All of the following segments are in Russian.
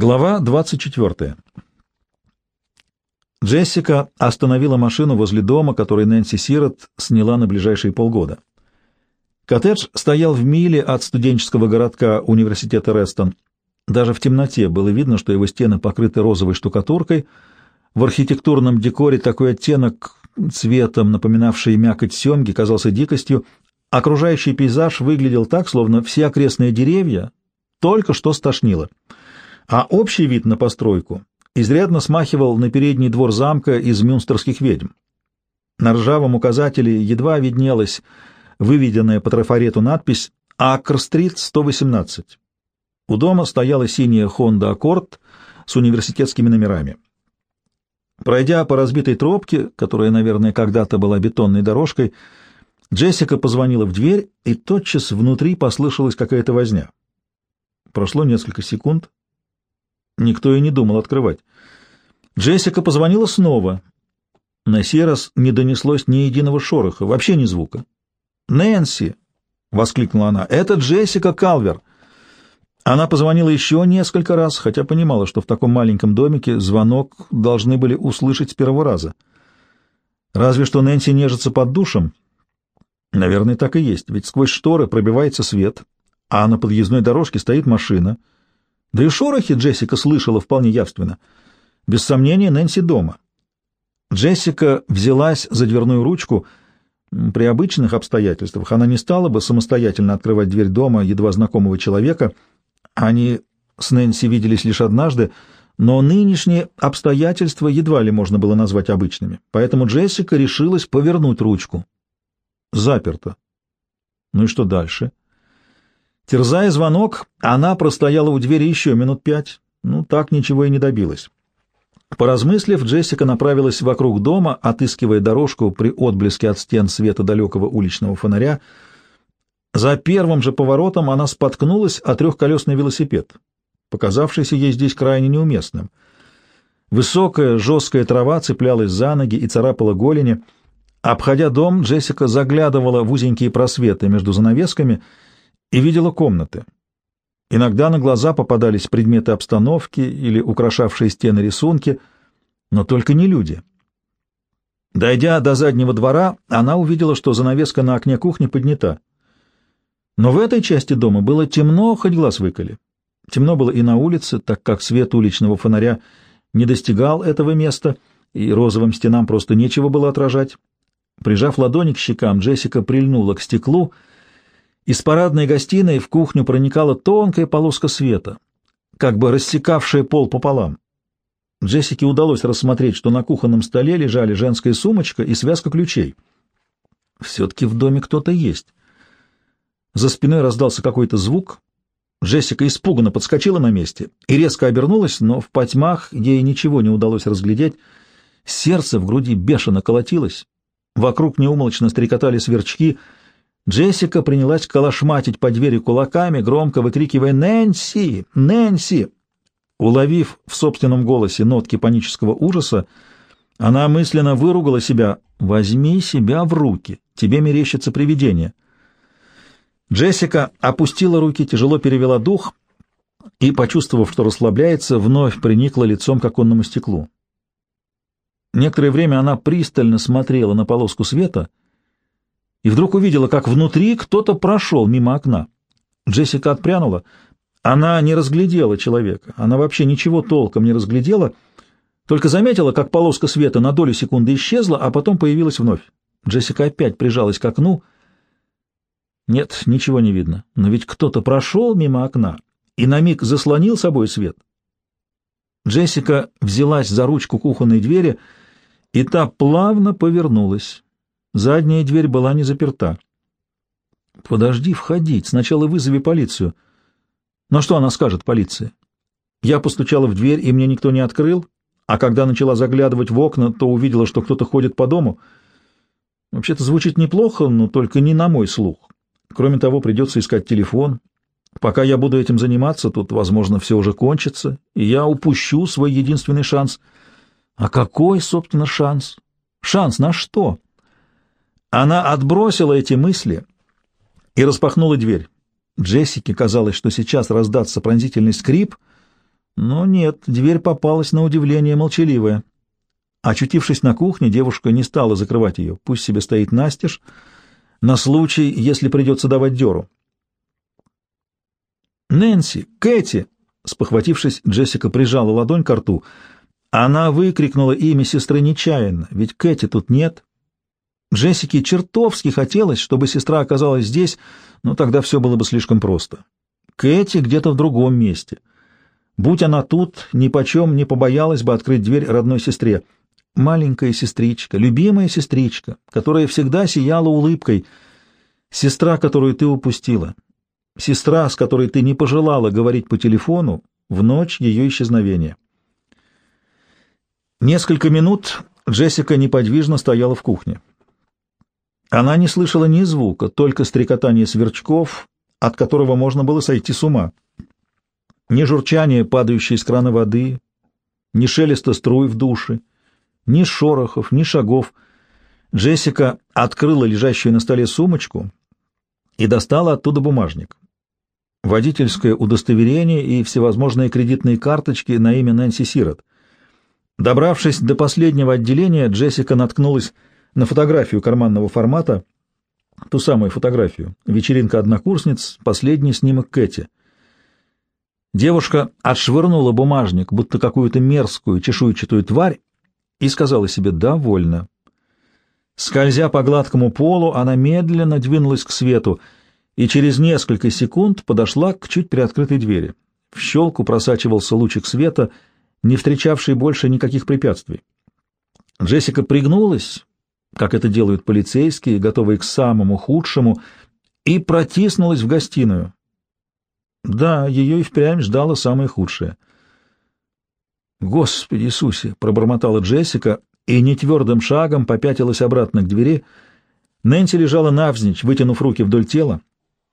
Глава 24. Джессика остановила машину возле дома, который Нэнси Сирот сняла на ближайшие полгода. Коттедж стоял в миле от студенческого городка университета Рестон. Даже в темноте было видно, что его стены покрыты розовой штукатуркой. В архитектурном декоре такой оттенок, цветом напоминавший мякоть семги, казался дикостью. Окружающий пейзаж выглядел так, словно все окрестные деревья только что стошнило. А общий вид на постройку изрядно смахивал на передний двор замка из мюнстерских ведьм. На ржавом указателе едва виднелась выведенная по трафарету надпись «Акр-стрит 118». У дома стояла синяя Honda Accord с университетскими номерами. Пройдя по разбитой тропке, которая, наверное, когда-то была бетонной дорожкой, Джессика позвонила в дверь, и тотчас внутри послышалась какая-то возня. Прошло несколько секунд. Никто и не думал открывать. Джессика позвонила снова. На сей раз не донеслось ни единого шороха, вообще ни звука. «Нэнси!» — воскликнула она. «Это Джессика Калвер!» Она позвонила еще несколько раз, хотя понимала, что в таком маленьком домике звонок должны были услышать с первого раза. Разве что Нэнси нежится под душем. Наверное, так и есть, ведь сквозь шторы пробивается свет, а на подъездной дорожке стоит машина. Да и шорохи Джессика слышала вполне явственно. Без сомнения, Нэнси дома. Джессика взялась за дверную ручку. При обычных обстоятельствах она не стала бы самостоятельно открывать дверь дома едва знакомого человека — они с Нэнси виделись лишь однажды, но нынешние обстоятельства едва ли можно было назвать обычными, поэтому Джессика решилась повернуть ручку. Заперто. Ну и что дальше? Терзая звонок, она простояла у двери еще минут пять. Ну, так ничего и не добилась. Поразмыслив, Джессика направилась вокруг дома, отыскивая дорожку при отблеске от стен света далекого уличного фонаря — за первым же поворотом она споткнулась о трехколесный велосипед, показавшийся ей здесь крайне неуместным. Высокая, жесткая трава цеплялась за ноги и царапала голени. Обходя дом, Джессика заглядывала в узенькие просветы между занавесками и видела комнаты. Иногда на глаза попадались предметы обстановки или украшавшие стены рисунки, но только не люди. Дойдя до заднего двора, она увидела, что занавеска на окне кухни поднята. Но в этой части дома было темно, хоть глаз выколи. Темно было и на улице, так как свет уличного фонаря не достигал этого места, и розовым стенам просто нечего было отражать. Прижав ладони к щекам, Джессика прильнула к стеклу. Из парадной гостиной в кухню проникала тонкая полоска света, как бы рассекавшая пол пополам. Джессике удалось рассмотреть, что на кухонном столе лежали женская сумочка и связка ключей. Все-таки в доме кто-то есть. За спиной раздался какой-то звук. Джессика испуганно подскочила на месте и резко обернулась, но в потьмах ей ничего не удалось разглядеть. Сердце в груди бешено колотилось. Вокруг неумолчно стрекотали сверчки. Джессика принялась калашматить по двери кулаками, громко выкрикивая «Нэнси! Нэнси!». Уловив в собственном голосе нотки панического ужаса, она мысленно выругала себя «Возьми себя в руки, тебе мерещится привидение». Джессика опустила руки, тяжело перевела дух и, почувствовав, что расслабляется, вновь приникла лицом к оконному стеклу. Некоторое время она пристально смотрела на полоску света и вдруг увидела, как внутри кто-то прошел мимо окна. Джессика отпрянула. Она не разглядела человека, она вообще ничего толком не разглядела, только заметила, как полоска света на долю секунды исчезла, а потом появилась вновь. Джессика опять прижалась к окну — нет, ничего не видно. Но ведь кто-то прошел мимо окна и на миг заслонил собой свет. Джессика взялась за ручку кухонной двери, и та плавно повернулась. Задняя дверь была не заперта. «Подожди входить, сначала вызови полицию». «Но что она скажет полиции?» Я постучала в дверь, и мне никто не открыл, а когда начала заглядывать в окна, то увидела, что кто-то ходит по дому. Вообще-то звучит неплохо, но только не на мой слух. Кроме того, придется искать телефон. Пока я буду этим заниматься, тут, возможно, все уже кончится, и я упущу свой единственный шанс. А какой, собственно, шанс? Шанс на что? Она отбросила эти мысли и распахнула дверь. Джессике казалось, что сейчас раздастся пронзительный скрип, Но нет, дверь попалась на удивление молчаливая. Очутившись на кухне, девушка не стала закрывать ее. Пусть себе стоит настежь, на случай, если придется давать дёру. «Нэнси! Кэти!» Спохватившись, Джессика прижала ладонь к рту. Она выкрикнула имя сестры нечаянно, ведь Кэти тут нет. Джессике чертовски хотелось, чтобы сестра оказалась здесь, но тогда все было бы слишком просто. Кэти где-то в другом месте. Будь она тут, ни почем не побоялась бы открыть дверь родной сестре. Маленькая сестричка, любимая сестричка, которая всегда сияла улыбкой. Сестра, которую ты упустила. Сестра, с которой ты не пожелала говорить по телефону в ночь ее исчезновения. Несколько минут Джессика неподвижно стояла в кухне. Она не слышала ни звука, только стрекотание сверчков, от которого можно было сойти с ума. Ни журчание, падающей из крана воды, ни шелеста струй в душе, ни шорохов, ни шагов. Джессика открыла лежащую на столе сумочку и достала оттуда бумажник. Водительское удостоверение и всевозможные кредитные карточки на имя Нэнси Сирот. Добравшись до последнего отделения, Джессика наткнулась на фотографию карманного формата, ту самую фотографию, вечеринка однокурсниц, последний снимок Кэти. Девушка отшвырнула бумажник, будто какую-то мерзкую чешуйчатую тварь, и сказала себе «довольно». Скользя по гладкому полу, она медленно двинулась к свету и через несколько секунд подошла к чуть приоткрытой двери. В щелку просачивался лучик света, не встречавший больше никаких препятствий. Джессика пригнулась, как это делают полицейские, готовые к самому худшему, и протиснулась в гостиную. Да, ее и впрямь ждало самое худшее. «Господи Иисусе!» — пробормотала Джессика и нетвердым шагом попятилась обратно к двери. Нэнси лежала навзничь, вытянув руки вдоль тела.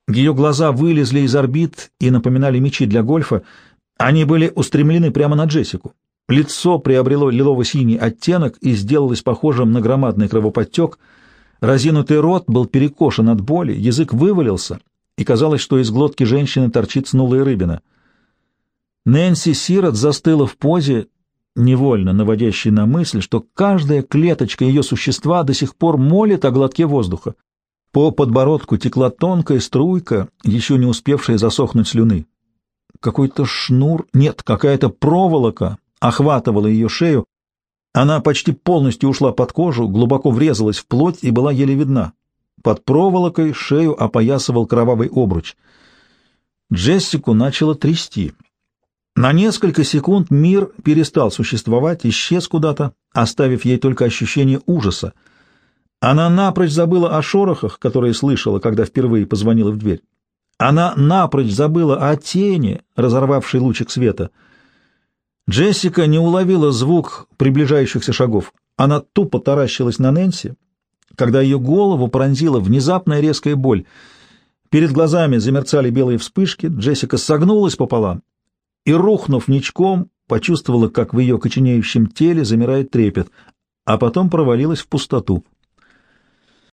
Ее глаза вылезли из орбит и напоминали мечи для гольфа. Они были устремлены прямо на Джессику. Лицо приобрело лилово-синий оттенок и сделалось похожим на громадный кровоподтек. Разинутый рот был перекошен от боли, язык вывалился, и казалось, что из глотки женщины торчит снулая рыбина. Нэнси Сирот застыла в позе, невольно наводящей на мысль, что каждая клеточка ее существа до сих пор молит о глотке воздуха. По подбородку текла тонкая струйка, еще не успевшая засохнуть слюны. Какой-то шнур, нет, какая-то проволока охватывала ее шею. Она почти полностью ушла под кожу, глубоко врезалась в плоть и была еле видна. Под проволокой шею опоясывал кровавый обруч. Джессику начало трясти. На несколько секунд мир перестал существовать, исчез куда-то, оставив ей только ощущение ужаса. Она напрочь забыла о шорохах, которые слышала, когда впервые позвонила в дверь. Она напрочь забыла о тени, разорвавшей лучик света — Джессика не уловила звук приближающихся шагов. Она тупо таращилась на Нэнси, когда ее голову пронзила внезапная резкая боль. Перед глазами замерцали белые вспышки, Джессика согнулась пополам и, рухнув ничком, почувствовала, как в ее коченеющем теле замирает трепет, а потом провалилась в пустоту —